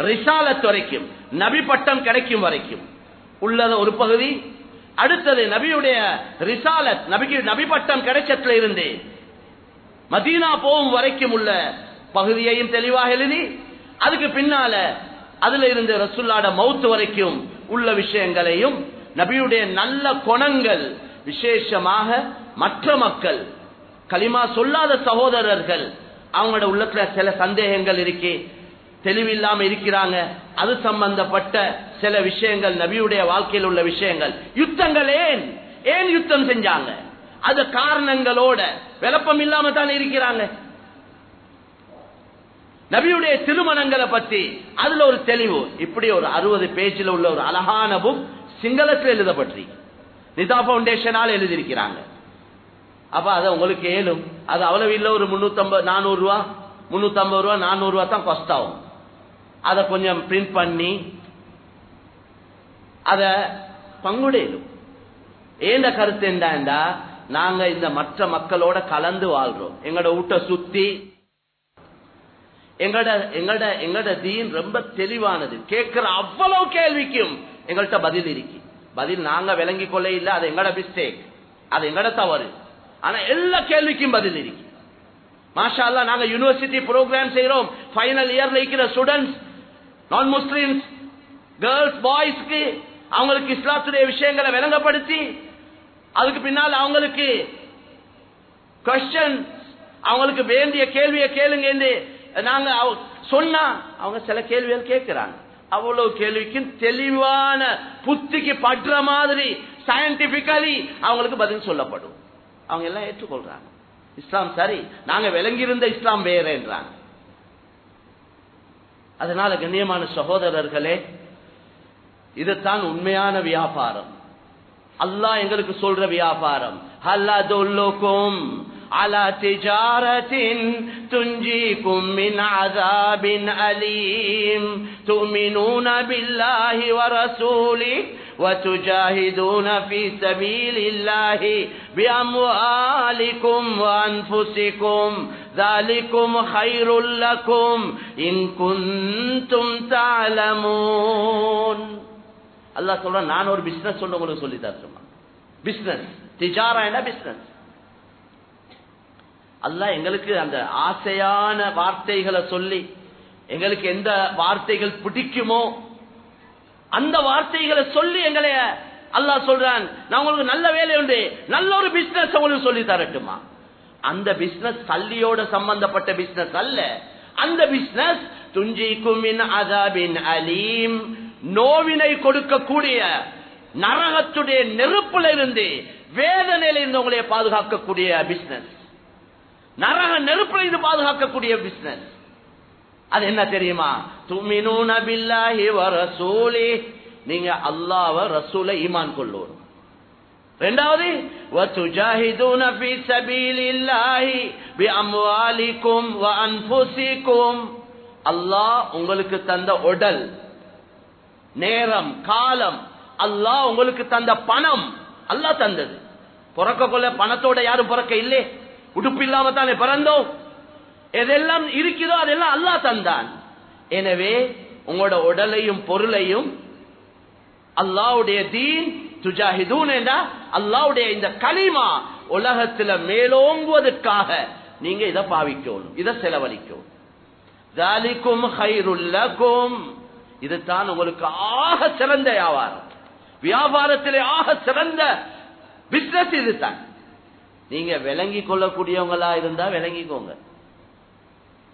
ரிசாலத் வரைக்கும் நபி பட்டம் கிடைக்கும் வரைக்கும். உள்ளத ஒரு பகுதி. அடுத்தது நபியுடைய ரிசாலத் நபிக்கு நபி பட்டம் கிடைச்சதுல இருந்து. மதீனா போகும் வரைக்கும் உள்ள பகுதியையும் தெளிவாக எழுதி அதுக்கு பின்னால அதுல இருந்து ரசுல்லாட மவுத்து வரைக்கும் உள்ள விஷயங்களையும் நபியுடைய நல்ல குணங்கள் விசேஷமாக மற்ற மக்கள் களிமா சொல்லாத சகோதரர்கள் அவங்களோட உள்ளத்துல சில சந்தேகங்கள் இருக்கே. தெளிவில்லாம இருக்கிறாங்க. அது சம்பந்தப்பட்ட சில விஷயங்கள் நபியுடைய வாழ்க்கையில் உள்ள விஷயங்கள். யுத்தங்கள் ஏன்? ஏன் யுத்தம் செஞ்சாங்க? அது காரணங்களோட விளப்பம் இல்லாம தானே இருக்கிறாங்க. நபியுடைய திருமணங்களை பத்தி அதுல ஒரு தெளிவு. இப்படி ஒரு அறுபது பேஜில் உள்ள ஒரு அழகான புக் சிங்களத்தில் எழுதப்பட்டு நிதா பவுண்டேஷனால் எழுதியிருக்கிறாங்க. அப்ப அது உங்களுக்கு ஏழும் அது அவ்வளவு இல்ல ஒரு முன்னூத்தி நானூறு ரூபா. முன்னூத்தி ஐம்பது ரூபா நானூறு ரூபா தான் கொஸ்ட் ஆகும். அதை கொஞ்சம் பிரிண்ட் பண்ணி அத பங்குடையிலும் ஏந்த கருத்து என்னடா நாங்க இந்த மற்ற மக்களோட கலந்து வாழ்றோம். எங்களோட வீட்டை சுத்தி எங்கட எங்கட எங்கட தீன் ரொம்ப தெளிவானது. கேட்கிற அவ்வளவு கேள்விக்கும் எங்கள்கிட்ட பதில் இருக்கு. பதில் நாங்க விளங்கி கொள்ள இல்ல அது எங்கட மிஸ்டேக் அது எங்கட தவறு. ஆனா எல்லா கேள்விக்கும் பதில் இருக்கு. மாஷா நாங்க யூனிவர்சிட்டி ப்ரோக்ராம் செய்யறோம் ஃபைனல் இயர்ல இருக்கிற ஸ்டூடெண்ட்ஸ் நான் முஸ்லிம்ஸ் கேர்ள்ஸ் பாய்ஸ்க்கு அவங்களுக்கு இஸ்லாத்துடைய விஷயங்களை விளங்கப்படுத்தி அதுக்கு பின்னால் அவங்களுக்கு கொஸ்டின் அவங்களுக்கு வேண்டிய கேள்வியை கேளுங்க என்று நாங்க சொன்னா அவங்க சில கேள்விகள் கேட்கிறாங்க. அவ்வளவு கேள்விக்கும் தெளிவான புத்திக்கு படுற மாதிரி சயின்டிபிக்கலி அவங்களுக்கு பதில் சொல்லப்படும். அவங்க எல்லாம் ஏற்றுக்கொள்றாங்க. இஸ்லாம் சரி நாங்க விளங்கியிருந்த இஸ்லாம் வேறேன்றாங்க. அதனால கண்ணியமான சகோதரர்களே இதுதான் உண்மையான வியாபாரம் அல்லாஹ் எங்களுக்கு சொல்ற வியாபாரம் ஹல்லதுல்லுக்கும் على تجارة تنجيكم من عذاب أليم تؤمنون بالله ورسوله وتجاهدون في سبيل الله بأموالكم وأنفسكم ذلكم خير لكم إن كنتم تعلمون الله சொல்ற நான் ஒரு பிசினஸ் சொல்ல உங்களுக்கு சொல்லி தரேன் பிசினஸ் திஜாரா என்ன பிசினஸ் அல்லாஹ் எங்களுக்கு அந்த ஆசையான வார்த்தைகளை சொல்லி எங்களுக்கு எந்த வார்த்தைகள் பிடிக்குமோ அந்த வார்த்தைகளை சொல்லி எங்களை அல்லாஹ் சொல்றான் நான் உங்களுக்கு நல்ல வேலை உண்டு நல்ல ஒரு பிசினஸ் உங்களுக்கு சொல்லி தரட்டுமா? அந்த பிசினஸ் சல்லியோட சம்பந்தப்பட்ட பிசினஸ் அல்ல. அந்த பிசினஸ் துஞ்சிக்கும் அதாபின் அலீம் நோவினை கொடுக்கக்கூடிய நரகத்துடைய நெருப்புல இருந்து வேதனையில இருந்து உங்களை பாதுகாக்கக்கூடிய பிசினஸ் நரக நெருப்புல இருந்து பாதுகாக்கக்கூடிய பிசினஸ் அது என்ன தெரியுமா துமினூன பில்லாஹி வ ரசூலி நீங்க அல்லாஹ்வ ரசூலை ஈமான் கொள்ளுவோம் ரெண்டாவது وتجاهدون في سبيل الله باموالكم وانفسكم அல்லாஹ் உங்களுக்கு தந்த உடல் நேரம் காலம் அல்லாஹ் உங்களுக்கு தந்த பணம் அல்லாஹ் தந்தது பிறக்க கொள்ள பணத்தோட யாரும் பிறக்க இல்லை உடுப்பு இல்லாம தானே பிறந்தோம் எதெல்லாம் இருக்கிறோ அதெல்லாம் அல்லாஹ் தந்தான். எனவே உங்களோட உடலையும் பொருளையும் அல்லாவுடைய தீன் துஜாஹிதூன் என்றா அல்லாவுடைய இந்த களிமா உலகத்துல மேலோங்குவதற்காக நீங்க இதை பாவிக்கணும் இதை செலவழிக்கணும். தாலிக்கும் ஹைருல்லகும் இதுதான் உங்களுக்கு ஆக சிறந்த வியாபாரம். வியாபாரத்திலே ஆக சிறந்த பிசினஸ் இதுதான். நீங்க விளங்கி கொள்ளக்கூடியவங்களா இருந்தா விளங்கிக்கோங்க.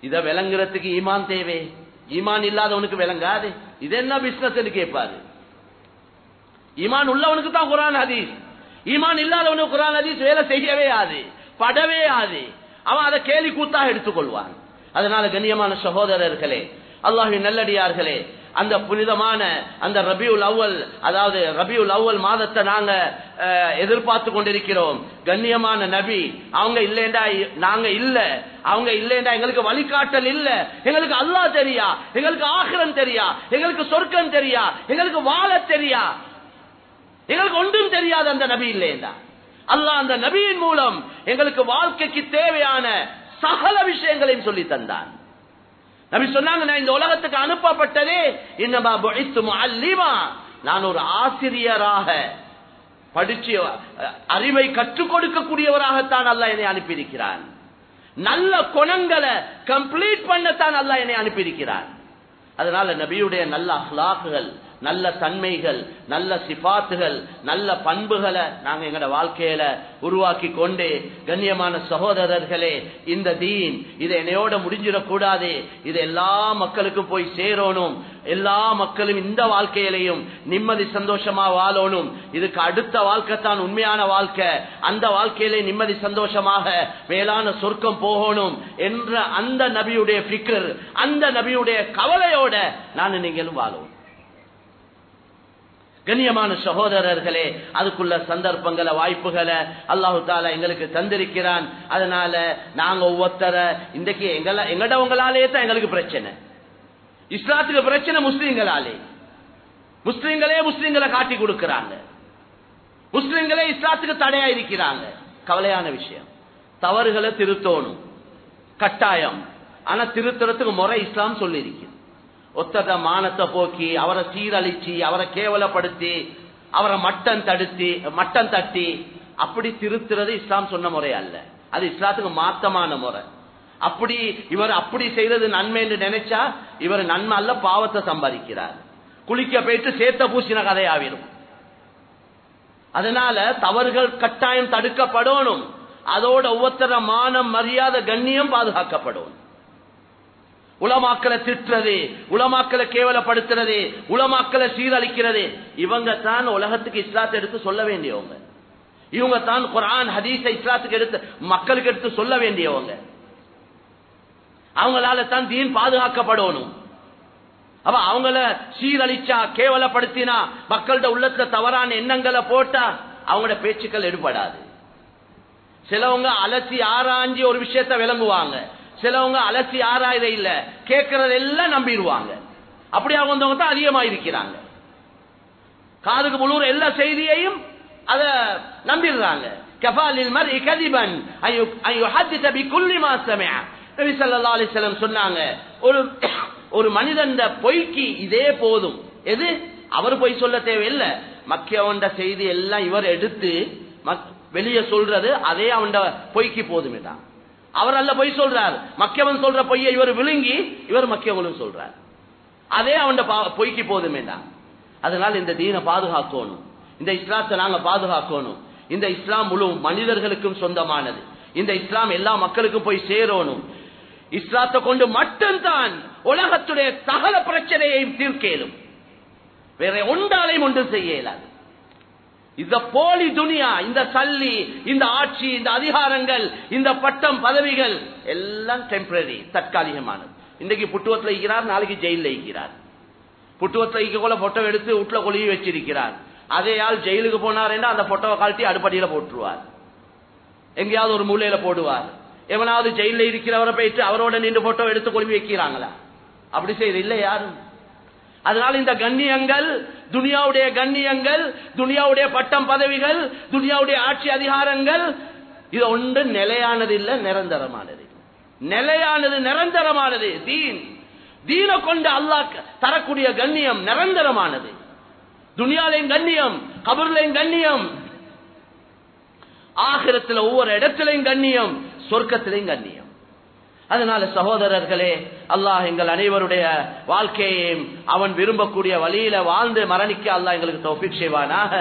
இத விளங்குறதுக்கு ஈமான் தேவை. ஈமான் இல்லாதவனுக்கு விளங்காது. இது என்ன பிசினஸ் கேட்பாரு. ஈமான் உள்ளவனுக்கு தான் குரான் ஹதீஸ். ஈமான் இல்லாதவனுக்கு குரான் ஹதீஸ் வேலை செய்யவே ஆது படவே ஆது. அவன் அதை கேலி கூத்தாக எடுத்துக்கொள்வான். அதனால கண்ணியமான சகோதரர்களே அல்லாஹின் நல்லடியார்களே அந்த புனிதமான அந்த ரபியுல் அவ்வல் அதாவது ரபியுல் அவ்வல் மாதத்தை நாங்க எதிர்பார்த்து கொண்டிருக்கிறோம். கண்ணியமான நபி. அவங்க இல்லைண்டா நாங்க இல்ல. அவங்க இல்லைண்டா எங்களுக்கு வழிகாட்டல் இல்ல. எங்களுக்கு அல்லாஹ் தெரியா. எங்களுக்கு ஆகிரம் தெரியா. எங்களுக்கு சொர்க்கம் தெரியா. எங்களுக்கு வாழ தெரியா. எங்களுக்கு ஒன்றும் தெரியாது அந்த நபி இல்லையா அல்லாஹ் அந்த நபியின் மூலம் எங்களுக்கு வாழ்க்கைக்கு தேவையான சகல விஷயங்களையும் சொல்லி தந்தான். நபி சொன்னாங்க நான் இந்த உலகத்துக்கு அனுப்பப்பட்டதே. என்னமா புஇத்து முஅல்லிமா. நான் ஒரு ஆசிரியராக படிச்சு அறிவை கற்றுக் கொடுக்கக்கூடியவராகத்தான் அல்ல என்னை அனுப்பியிருக்கிறான். நல்ல குணங்களை கம்ப்ளீட் பண்ணத்தான் அல்ல என்னை அனுப்பியிருக்கிறான். அதனால நபியுடைய நல்ல அஹ்லாக்குகள் நல்ல தன்மைகள் நல்ல சிபாத்துகள் நல்ல பண்புகளை நாங்க எங்களோட வாழ்க்கையில உருவாக்கி கொண்டு கண்ணியமான சகோதரர்களே இந்த தீன் இதை என்னையோட முடிஞ்சிடக்கூடாது. இது எல்லா மக்களுக்கும் போய் சேரணும். எல்லா மக்களும் இந்த வாழ்க்கையிலையும் நிம்மதி சந்தோஷமா வாழணும். இதுக்கு அடுத்த வாழ்க்கை தான் உண்மையான வாழ்க்கை. அந்த வாழ்க்கையிலே நிம்மதி சந்தோஷமாக மேலான சொர்க்கம் போகணும் என்ற அந்த நபியுடைய பிக்கர் அந்த நபியுடைய கவலையோட நான் நீங்களும் வாழும் கண்ணியமான சகோதரர்களே அதுக்குள்ள சந்தர்ப்பங்களை வாய்ப்புகளை அல்லாஹு தாலா எங்களுக்கு தந்திருக்கிறான். அதனால நாங்க ஒவ்வொருத்தர இன்றைக்கு எங்கள எங்கடவங்களாலே தான் எங்களுக்கு பிரச்சனை. இஸ்லாத்துக்கு பிரச்சனை முஸ்லீம்களாலே. முஸ்லீம்களே முஸ்லீம்களை காட்டி கொடுக்கிறாங்க. முஸ்லீம்களே இஸ்லாத்துக்கு தடையா இருக்கிறாங்க. கவலையான விஷயம். தவறுகளை திருத்தோணும். கட்டாயம். ஆனா திருத்துறதுக்கு முறை இஸ்லாம் சொல்லி ஒத்தத மானத்தை போக்கி அவரை சீரழிச்சு அவரை கேவலப்படுத்தி அவரை மட்டம் தடுத்து மட்டம் தட்டி அப்படி திருத்துறது இஸ்லாம் சொன்ன முறை அல்ல. அது இஸ்லாத்துக்கு மாத்தமான முறை. அப்படி இவர் அப்படி செய்யறது நன்மை என்று நினைச்சா இவர் நன்மை அல்ல பாவத்தை சம்பாதிக்கிறார். குளிக்க போயிட்டு சேத்த பூசின கதையாவிடும். அதனால தவறுகள் கட்டாயம் தடுக்கப்படணும். அதோட ஒவ்வொருத்தர மானம் மரியாதை கண்ணியம் பாதுகாக்கப்படும் உலமாக்களை திட்டுறது உலமாக்களை கேவலப்படுத்துறது உலமாக்களை சீரழிக்கிறது. இவங்க தான் உலகத்துக்கு இஸ்லாத்தை எடுத்து சொல்ல வேண்டியவங்க. இவங்க தான் குரான் ஹதீஸை இஸ்லாத்துக்கு எடுத்து மக்களுக்கு எடுத்து சொல்ல வேண்டியவங்க. அவங்களால தான் தீன் பாதுகாக்கப்படணும். அப்ப அவங்கள சீரழிச்சா கேவலப்படுத்தினா மக்கள்கிட்ட உள்ளத்துல தவறான எண்ணங்களை போட்டா அவங்களோட பேச்சுக்கள் எடுபடாது. சிலவங்க அலசி ஆராய்ஞ்சி ஒரு விஷயத்த விளங்குவாங்க. சிலவங்க அலசி ஆராயத இல்ல. கேட்கறதெல்லாம் நம்பிடுவாங்க. அப்படி அவங்க தான் அதிகமா இருக்கிறாங்க காதுக்கு முழுற எல்லா செய்தியையும் அத நம்பிடுறாங்க. கபாலில் மர் கதிபன். குல்லி மாசமே நபி ஸல்லல்லாஹு அலைஹி வஸல்லம் சொன்னாங்க ஒரு ஒரு மனிதன் பொய்க்கு இதே போதும். எது? அவர் பொய் சொல்ல தேவையில்லை. மக்கியவண்ட செய்தி எல்லாம் இவர் எடுத்து வெளியே சொல்றது அதே அவன் பொய்க்கு போதுமே தான் அவர் அல்ல பொய் சொல்றார். மக்கியவன் சொல்ற பொய்யை இவர் விழுங்கி இவர் மக்கியவனும் சொல்றார். அதே அவன் பொய்க்கு போதுமே தான். இந்த தீனை பாதுகாக்கணும். இந்த இஸ்லாத்தை நாங்க பாதுகாக்கணும். இந்த இஸ்லாம் முழு மனிதர்களுக்கும் சொந்தமானது. இந்த இஸ்லாம் எல்லா மக்களுக்கும் போய் சேரணும். இஸ்லாத்தை கொண்டு மட்டும்தான் உலகத்துடைய சகல பிரச்சனையையும் தீர்க்கலும் வேற ஒன்றாலையும் ஒன்று செய்ய இயலாது. இந்த போலி துனியா இந்த சல்லி இந்த ஆட்சி இந்த அதிகாரங்கள் இந்த பட்டம் பதவிகள் எல்லாம் டெம்பரரி தற்காலிகமானது. இன்றைக்கு புட்டுவத்தில் இருக்கிறார் நாளைக்கு ஜெயிலில் இருக்கிறார் புட்டுவத்தில் இருக்கக்குள்ள போட்டோ எடுத்து வீட்டில் கொழுவி வச்சிருக்கிறார். அதே ஆள் ஜெயிலுக்கு போனார் அந்த போட்டோவை கழட்டி அடுப்படியில் போட்டுருவார். எங்கேயாவது ஒரு மூலையில போடுவார். எவனாவது ஜெயிலில் இருக்கிறவரை போயிட்டு அவரோட நின்று போட்டோ எடுத்து கொழுவி வைக்கிறாங்களா? அப்படி செய்யறது இல்லை யாரும்? அதனால இந்த கண்ணியங்கள் துனியாவுடைய கண்ணியங்கள் துனியாவுடைய பட்டம் பதவிகள் துனியாவுடைய ஆட்சி அதிகாரங்கள் இது ஒன்று நிலையானது இல்ல நிரந்தரமானது. நிலையானது நிரந்தரமானது. தீன். தீன கொண்டு அல்லாஹ் தரக்கூடிய கண்ணியம் நிரந்தரமானது. துனியாலையும் கண்ணியம் கபர்லையும் கண்ணியம். ஆகிரத்தில் ஒவ்வொரு இடத்திலையும் கண்ணியம் சொர்க்கத்திலையும் கண்ணியம். அதனால சகோதரர்களே அல்லாஹ் எங்கள் அனைவருடைய வாழ்க்கையையும் அவன் விரும்பக்கூடிய வழியில வாழ்ந்து மரணிக்க அல்லாஹ் எங்களுக்கு தொப்பி செய்வானாக.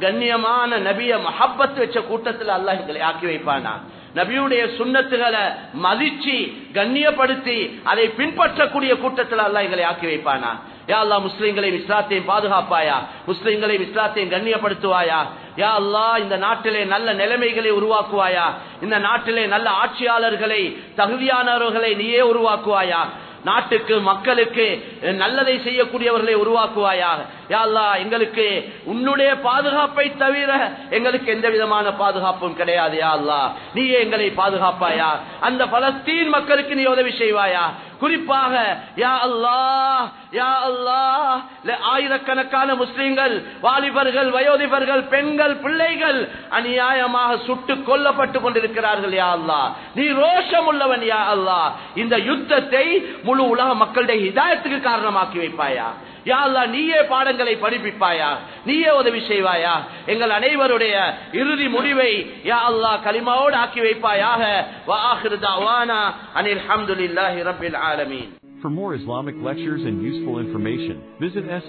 கண்ணியமான நபிய மஹப்பத் வச்ச கூட்டத்தில் அல்லாஹ் எங்களை ஆக்கி வைப்பானா? நபியுடைய சுண்ணத்துகளை மதிச்சு கண்ணியப்படுத்தி அதை பின்பற்றக்கூடிய கூட்டத்தில் அல்லாஹ் எங்களை ஆக்கி வைப்பானா? யா அல்லா முஸ்லிம்களையும் இஸ்லாத்தையும் பாதுகாப்பாயா? முஸ்லீம்களை இஸ்லாத்தையும் கண்ணியப்படுத்துவாயா? யா அல்லா இந்த நாட்டிலே நல்ல நிலைமைகளை உருவாக்குவாயா? இந்த நாட்டிலே நல்ல ஆட்சியாளர்களை தகுதியானவர்களை நீயே உருவாக்குவாயா? நாட்டுக்கு மக்களுக்கு நல்லதை செய்யக்கூடியவர்களை உருவாக்குவாயாக யா எங்களுக்கு உன்னுடைய பாதுகாப்பை தவிர எங்களுக்கு எந்த விதமான பாதுகாப்பும் கிடையாது யா அல்லாஹ். நீயே எங்களை பாதுகாப்பாயா? அந்த பலஸ்தீன் மக்களுக்கு நீ உதவி செய்வாயா? குறிப்பாக யா அல்லாஹ் யா அல்லாஹ் ஆயிரக்கணக்கான முஸ்லிம்கள் வாலிபர்கள் வயோதிபர்கள் பெண்கள் பிள்ளைகள் அநியாயமாக சுட்டுக் கொல்லப்பட்டுக் கொண்டிருக்கிறார்கள் யா அல்லா நீ ரோஷம் உள்ளவன் யா அல்லாஹ். இந்த யுத்தத்தை முழு உலக மக்களுடைய ஹிதாயத்துக்கு காரணமாக்கி வைப்பாயா? யா அல்லாஹ் நீயே பாடங்களை படிப்பிப்பாயா நீயே உதவி செய்வாயா எங்கள் அனைவருடைய இறுதி முடிவை யா அல்லாஹ் கலிமாவோடு ஆக்கி வைப்பாயாக வா ஆஹிரு தஅவானா அனில் ஹம்துலில்லாஹி ரப்பில் ஆலமீன் For more Islamic lectures and useful information, visit SL